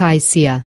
Kaisia.